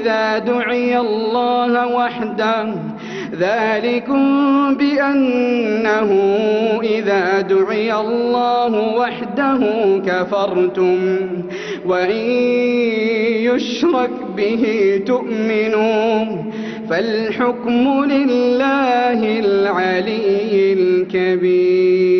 إذا دعي الله وحده ذلكم بأنه إذا دعي الله وحده كفرتم وإن يشرك به تؤمنوا فالحكم لله العلي الكبير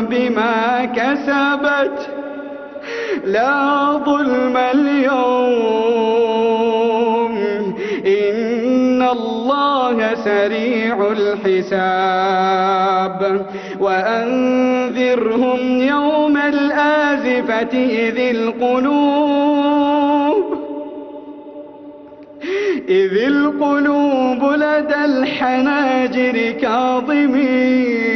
بما كسبت لا ظلم اليوم. إن الله سريع الحساب. وأنذرهم يوم الآزفة إذ القلوب إذ القلوب لدى الحناجر كاظمين.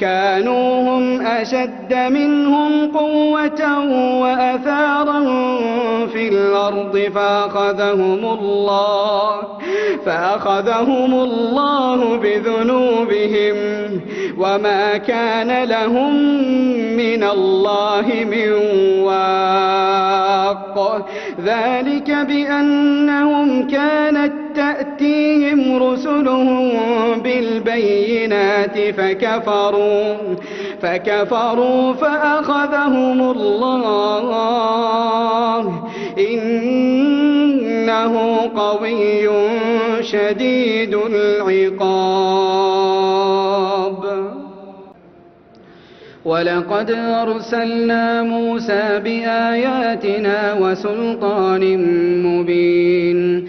كانوا هم أشد منهم قوة وأثارا في الأرض فأخذهم الله فأخذهم الله بذنوبهم. وما كان لهم من الله من واق. ذلك بأنهم كانت تأتيهم رسلهم بالبينات فكفروا فكفروا فأخذهم الله. إنه قوي شديد العقاب. ولقد أرسلنا موسى بآياتنا وسلطان مبين.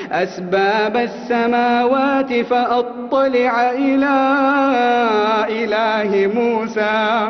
أسباب السماوات فأطلع إلى إله موسى.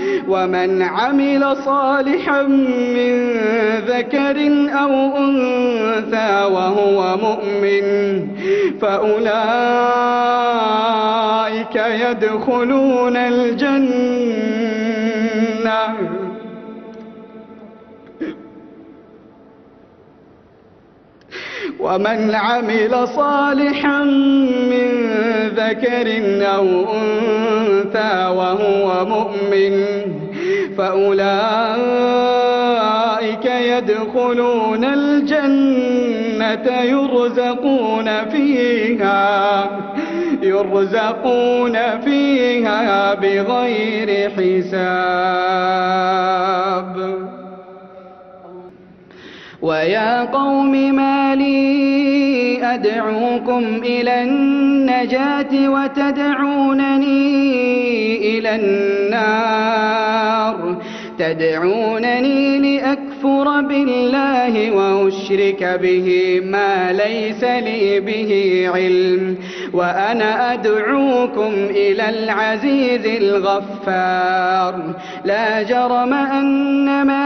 ومن عمل صالحا من ذكر أو أنثى وهو مؤمن فأولئك يدخلون الجنة. ومن عمل صالحا من ذكر أو أنثى وهو مؤمن فأولئك يدخلون الجنة يرزقون فيها يرزقون فيها بغير حساب. ويا قوم ما لي أدعوكم إلى النجاة وتدعونني إلى النار. تدعونني لأكفر بالله وأشرك به ما ليس لي به علم. وأنا أدعوكم إلى العزيز الغفار. لا جرم أن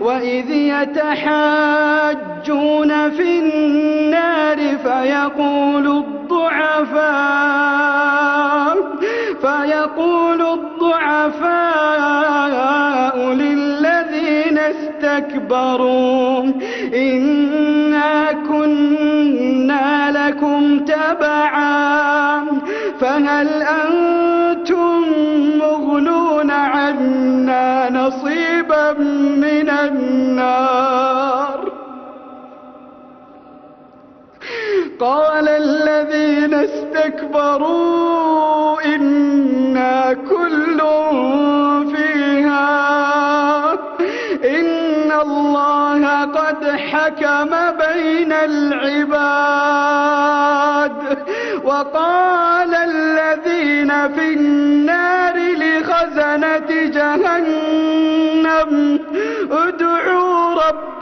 وإذ يتحاجون في النار فيقول الضعفاء فيقول الضعفاء للذين استكبروا إنا كنا لكم تبعا فهل أنتم النار. قال الذين استكبروا إنا كل فيها. إن الله قد حكم بين العباد. وقال الذين في النار لخزنة جهنم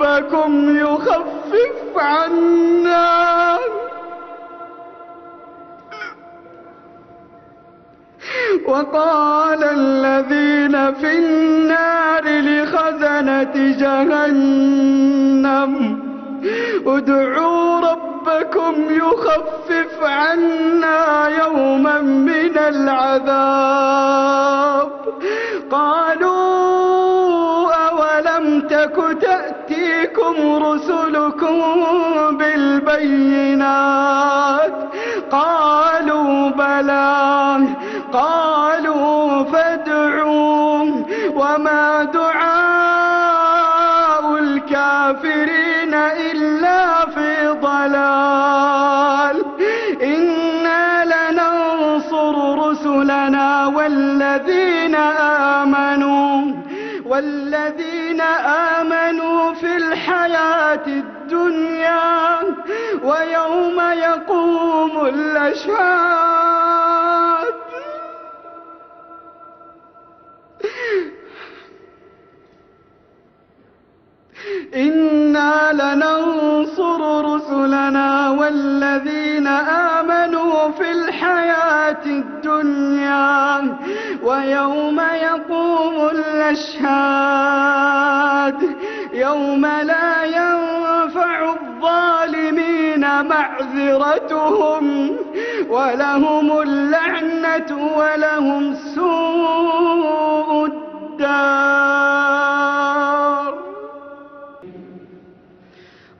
ربكم يخفف عنا. وقال الذين في النار لخزنة جهنم ادعوا ربكم يخفف عنا يوما من العذاب. قالوا تك تأتيكم رسلكم بالبينات. قالوا بلى قالوا فادعوا وما دعاء يقوم الأشهاد. إنا لننصر رسلنا والذين آمنوا في الحياة الدنيا ويوم يقوم الأشهاد. يوم لا الظالمين معذرتهم ولهم اللعنة ولهم سوء الدار.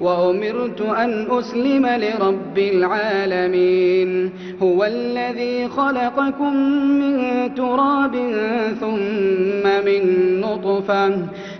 وأمرت أن أسلم لرب العالمين. هو الذي خلقكم من تراب ثم من نطفة.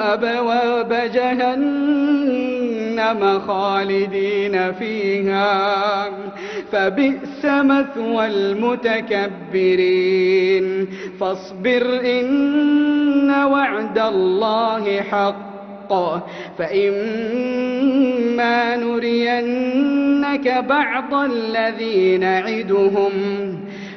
أبواب جهنم خالدين فيها. فبئس مثوى المتكبرين. فاصبر إن وعد الله حق. فإما نرينك بعض الذي نعدهم.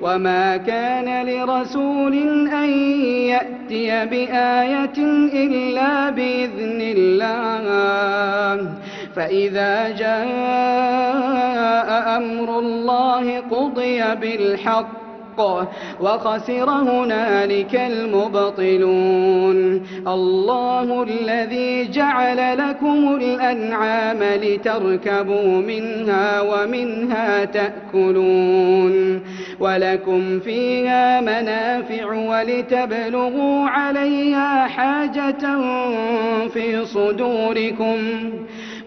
وما كان لرسول أن يأتي بآية إلا بإذن الله فإذا جاء أمر الله قضي بالحق وخسر هنالك المبطلون. الله الذي جعل لكم الأنعام لتركبوا منها ومنها تأكلون. ولكم فيها منافع ولتبلغوا عليها حاجة في صدوركم.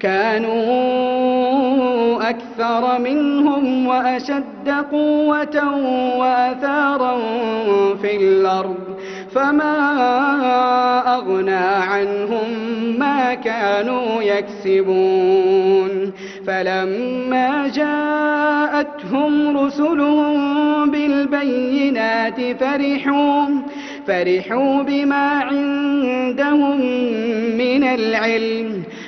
كانوا أكثر منهم وأشد قوة وأثارا في الأرض. فما أغنى عنهم ما كانوا يكسبون. فلما جاءتهم رسلهم بالبينات فرحوا فرحوا بما عندهم من العلم.